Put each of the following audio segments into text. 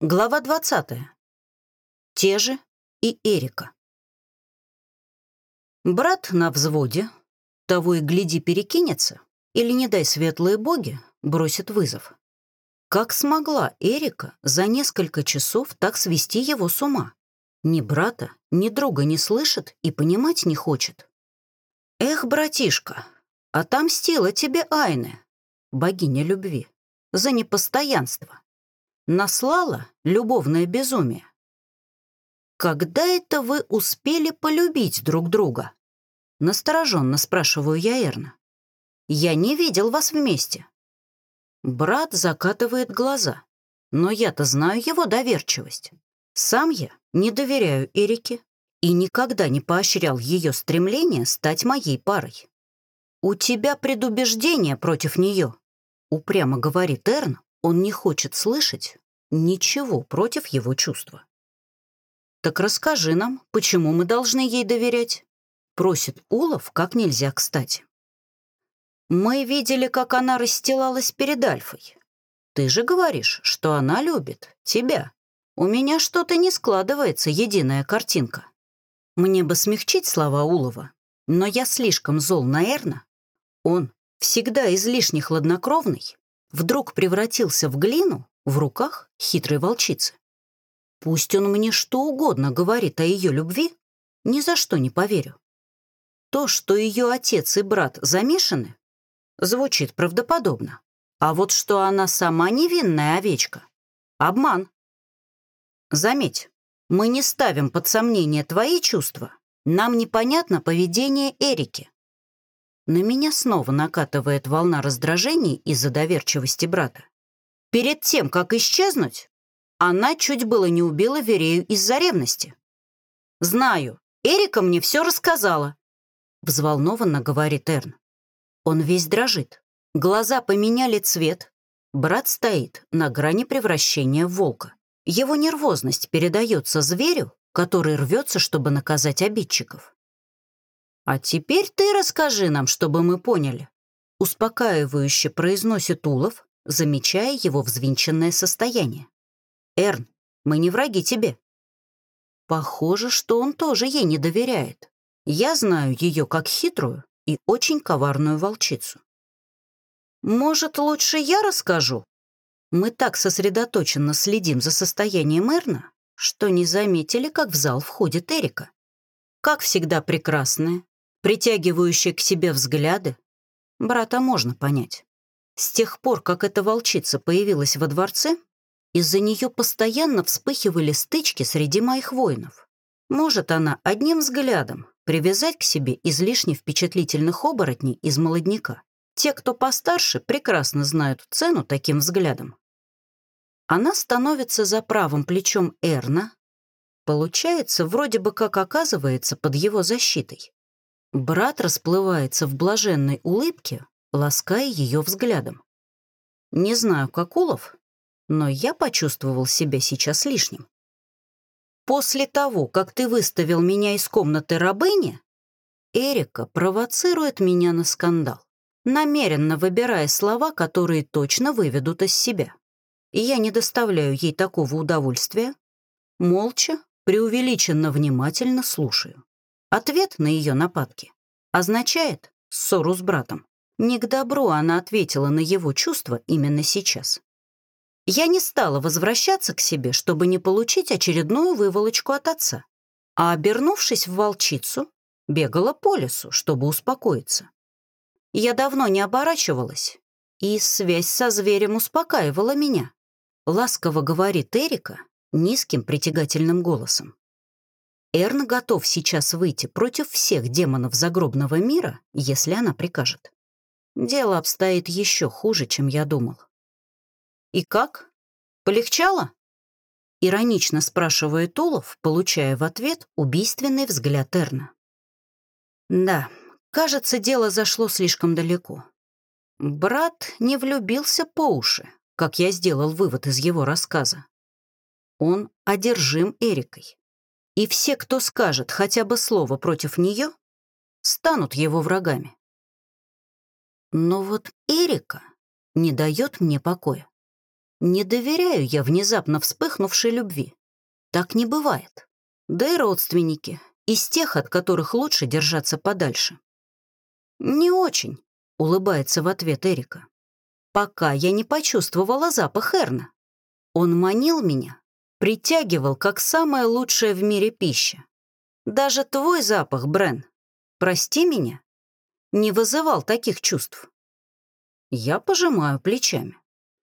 Глава 20. Те же и Эрика. Брат на взводе, того и гляди перекинется, или, не дай светлые боги, бросит вызов. Как смогла Эрика за несколько часов так свести его с ума? Ни брата, ни друга не слышит и понимать не хочет. Эх, братишка, отомстила тебе Айне, богиня любви, за непостоянство наслала любовное безумие. «Когда это вы успели полюбить друг друга?» Настороженно спрашиваю я Эрна. «Я не видел вас вместе». Брат закатывает глаза, но я-то знаю его доверчивость. Сам я не доверяю Эрике и никогда не поощрял ее стремление стать моей парой. «У тебя предубеждение против нее», — упрямо говорит Эрн, он не хочет слышать ничего против его чувства. «Так расскажи нам, почему мы должны ей доверять?» Просит Улов как нельзя кстати. «Мы видели, как она расстилалась перед Альфой. Ты же говоришь, что она любит тебя. У меня что-то не складывается, единая картинка. Мне бы смягчить слова Улова, но я слишком зол на Эрна. Он, всегда излишне хладнокровный, вдруг превратился в глину в руках хитрой волчицы. Пусть он мне что угодно говорит о ее любви, ни за что не поверю. То, что ее отец и брат замешаны, звучит правдоподобно. А вот что она сама невинная овечка — обман. Заметь, мы не ставим под сомнение твои чувства. Нам непонятно поведение Эрики. На меня снова накатывает волна раздражений из-за доверчивости брата. Перед тем, как исчезнуть, она чуть было не убила Верею из-за ревности. «Знаю, Эрика мне все рассказала», — взволнованно говорит Эрн. Он весь дрожит. Глаза поменяли цвет. Брат стоит на грани превращения в волка. Его нервозность передается зверю, который рвется, чтобы наказать обидчиков. «А теперь ты расскажи нам, чтобы мы поняли», — успокаивающе произносит Улов, замечая его взвинченное состояние. «Эрн, мы не враги тебе». Похоже, что он тоже ей не доверяет. Я знаю ее как хитрую и очень коварную волчицу. «Может, лучше я расскажу?» Мы так сосредоточенно следим за состоянием Эрна, что не заметили, как в зал входит Эрика. Как всегда прекрасная, притягивающая к себе взгляды, брата можно понять. С тех пор, как эта волчица появилась во дворце, из-за нее постоянно вспыхивали стычки среди моих воинов. Может она одним взглядом привязать к себе излишне впечатлительных оборотней из молодняка. Те, кто постарше, прекрасно знают цену таким взглядом. Она становится за правым плечом Эрна, получается, вроде бы как оказывается под его защитой. Брат расплывается в блаженной улыбке, лаская ее взглядом. Не знаю, как Улов, но я почувствовал себя сейчас лишним. После того, как ты выставил меня из комнаты рабыни, Эрика провоцирует меня на скандал, намеренно выбирая слова, которые точно выведут из себя. И я не доставляю ей такого удовольствия, молча, преувеличенно внимательно слушаю. Ответ на ее нападки означает ссору с братом. Не к добру она ответила на его чувства именно сейчас. Я не стала возвращаться к себе, чтобы не получить очередную выволочку от отца, а, обернувшись в волчицу, бегала по лесу, чтобы успокоиться. Я давно не оборачивалась, и связь со зверем успокаивала меня, ласково говорит Эрика низким притягательным голосом. Эрн готов сейчас выйти против всех демонов загробного мира, если она прикажет. Дело обстоит еще хуже, чем я думал. «И как? Полегчало?» Иронично спрашивает Улов, получая в ответ убийственный взгляд Эрна. «Да, кажется, дело зашло слишком далеко. Брат не влюбился по уши, как я сделал вывод из его рассказа. Он одержим Эрикой. И все, кто скажет хотя бы слово против нее, станут его врагами. Но вот Эрика не дает мне покоя. Не доверяю я внезапно вспыхнувшей любви. Так не бывает. Да и родственники, из тех, от которых лучше держаться подальше. «Не очень», — улыбается в ответ Эрика. «Пока я не почувствовала запах Эрна. Он манил меня, притягивал как самая лучшая в мире пища. Даже твой запах, Брен, прости меня, не вызывал таких чувств». Я пожимаю плечами.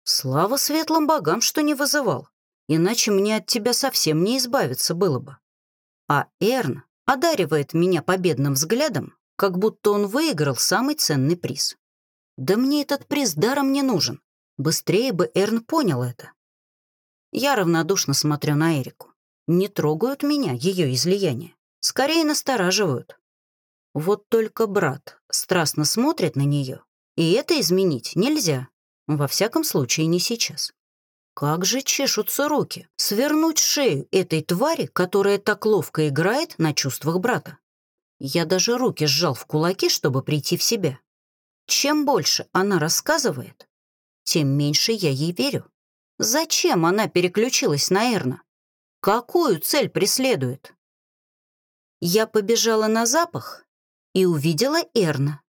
Слава светлым богам, что не вызывал, иначе мне от тебя совсем не избавиться было бы. А Эрн одаривает меня победным взглядом, как будто он выиграл самый ценный приз. Да мне этот приз даром не нужен. Быстрее бы Эрн понял это. Я равнодушно смотрю на Эрику. Не трогают меня ее излияние. Скорее настораживают. Вот только брат страстно смотрит на нее, и это изменить нельзя. Во всяком случае, не сейчас. Как же чешутся руки свернуть шею этой твари, которая так ловко играет на чувствах брата. Я даже руки сжал в кулаки, чтобы прийти в себя. Чем больше она рассказывает, тем меньше я ей верю. Зачем она переключилась на Эрна? Какую цель преследует? Я побежала на запах и увидела Эрна.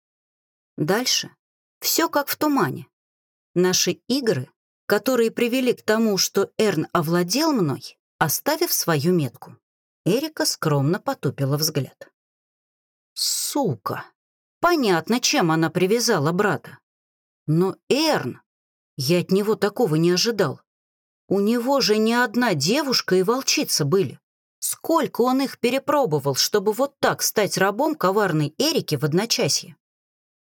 Дальше все как в тумане. Наши игры, которые привели к тому, что Эрн овладел мной, оставив свою метку. Эрика скромно потупила взгляд. Сука! Понятно, чем она привязала брата. Но Эрн... Я от него такого не ожидал. У него же не одна девушка и волчица были. Сколько он их перепробовал, чтобы вот так стать рабом коварной Эрики в одночасье?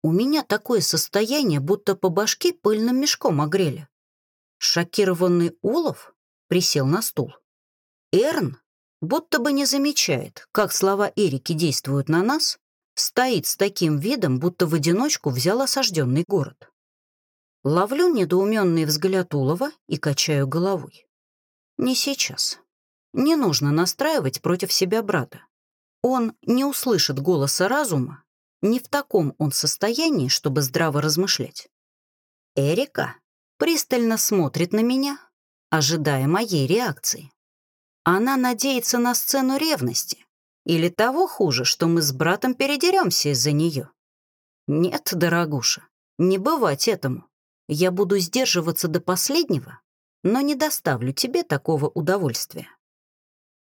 У меня такое состояние, будто по башке пыльным мешком огрели. Шокированный Улов присел на стул. Эрн, будто бы не замечает, как слова Эрики действуют на нас, стоит с таким видом, будто в одиночку взял осажденный город. Ловлю недоуменный взгляд Улова и качаю головой. Не сейчас. Не нужно настраивать против себя брата. Он не услышит голоса разума не в таком он состоянии, чтобы здраво размышлять. Эрика пристально смотрит на меня, ожидая моей реакции. Она надеется на сцену ревности или того хуже, что мы с братом передеремся из-за нее. Нет, дорогуша, не бывать этому. Я буду сдерживаться до последнего, но не доставлю тебе такого удовольствия.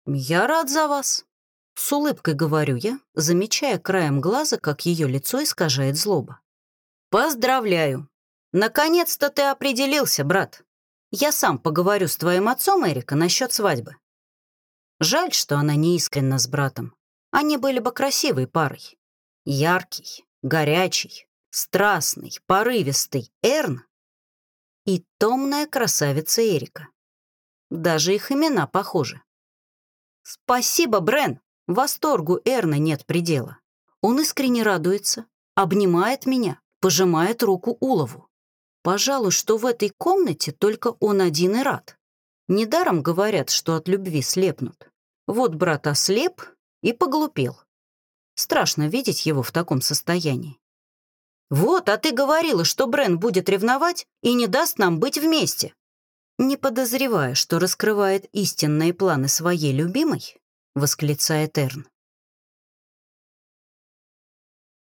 Я рад за вас, с улыбкой говорю я, замечая краем глаза, как ее лицо искажает злоба. «Поздравляю! Наконец-то ты определился, брат. Я сам поговорю с твоим отцом, Эрика, насчет свадьбы. Жаль, что она не искренна с братом. Они были бы красивой парой. Яркий, горячий, страстный, порывистый Эрн и томная красавица Эрика. Даже их имена похожи. «Спасибо, Брен!» Восторгу Эрна нет предела. Он искренне радуется, обнимает меня, пожимает руку Улову. Пожалуй, что в этой комнате только он один и рад. Недаром говорят, что от любви слепнут. Вот брат ослеп и поглупел. Страшно видеть его в таком состоянии. «Вот, а ты говорила, что Брен будет ревновать и не даст нам быть вместе». Не подозревая, что раскрывает истинные планы своей любимой, — восклицает Эрн.